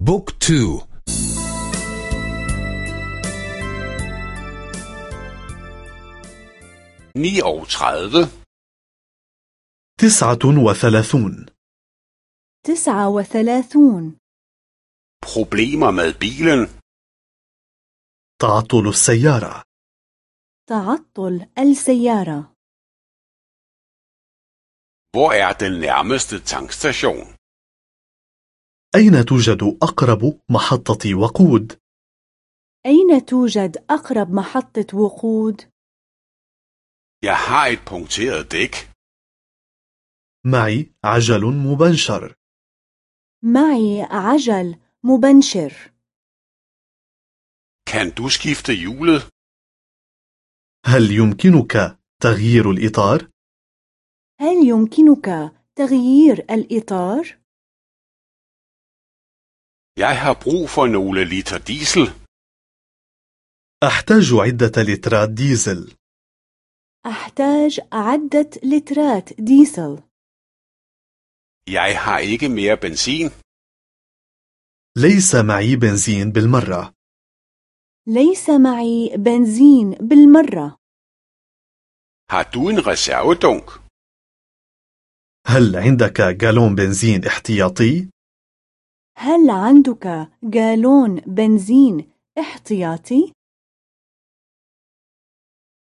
bog to. niogtredive تسعة وثلاثون. تسعة وثلاثون. problemer med تعطل السيارة. تعطل السيارة. Hvor er den nærmeste tankstation? أين توجد أقرب محطة وقود؟ أين توجد أقرب محطة وقود؟ Jeg har et punkteret dæk. معي عجل مبنشر معي عجل مبنشر Kan du skifte hjulet? هل يمكنك تغيير الإطار؟ هل يمكنك تغيير الإطار؟ Jeg har brug for nogle liter diesel. أحتاج عدة لترات ديزل أحتاج عدة لترات ديزل Jeg har ikke mere benzin. ليس معي بنزين بالمرة ليس معي بنزين بالمرة Har du en reservedunk? هل عندك جالون بنزين احتياطي؟ هل عندك جالون بنزين احتياطي؟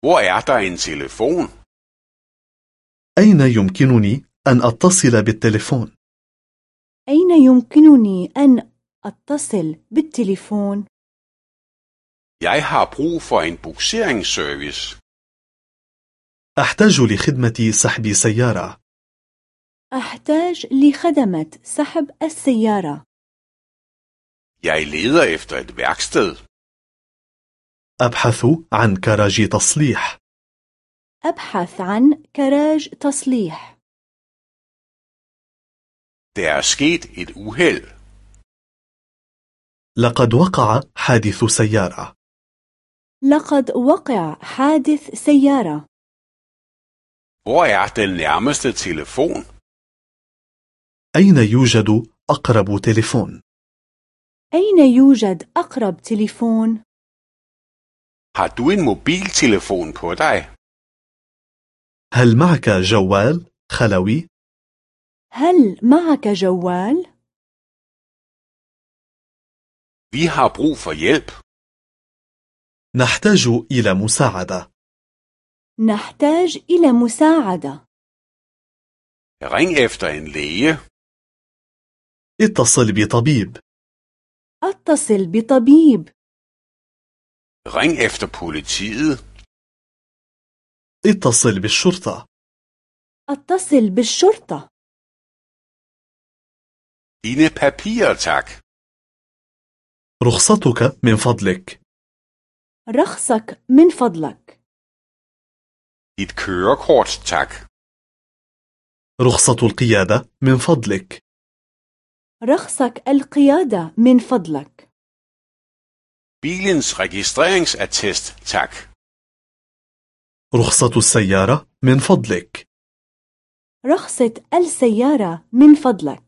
Hvor er der en telefon? أين يمكنني أن أتصل بالتليفون؟ أين يمكنني أن أتصل بالتليفون؟ Jeg har brug for en bukseringsservice. أحتاج لخدمة سحب سيارة أحتاج لخدمة سحب السيارة Jeg leder efter et værksted. أبحث عن كراج تصليح أبحث عن كراج تصليح Der er sket et uheld. لقد وقع حادث سيارة لقد وقع حادث سيارة Hvor er den nærmeste telefon? أين يوجد أقرب تليفون؟ أين يوجد أقرب تليفون؟ Har du en mobiltelefon på dig? هل معك جوال خلوي؟ هل معك جوال؟ Vi har brug for hjælp. نحتاج إلى مساعدة نحتاج إلى مساعدة Ring efter en læge. اتصل بطبيب أتصل بطبيب Ring efter politiet. اتصل بالشرطة أتصل بالشرطة Dine papirer, tak. رخصتك من فضلك رخصك من فضلك Dit kørekort, tak. رخصة القيادة من فضلك رخصك القيادة من فضلك. Bilens registreringsattest, tak. رخصة السيارة من فضلك. رخصة السيارة من فضلك.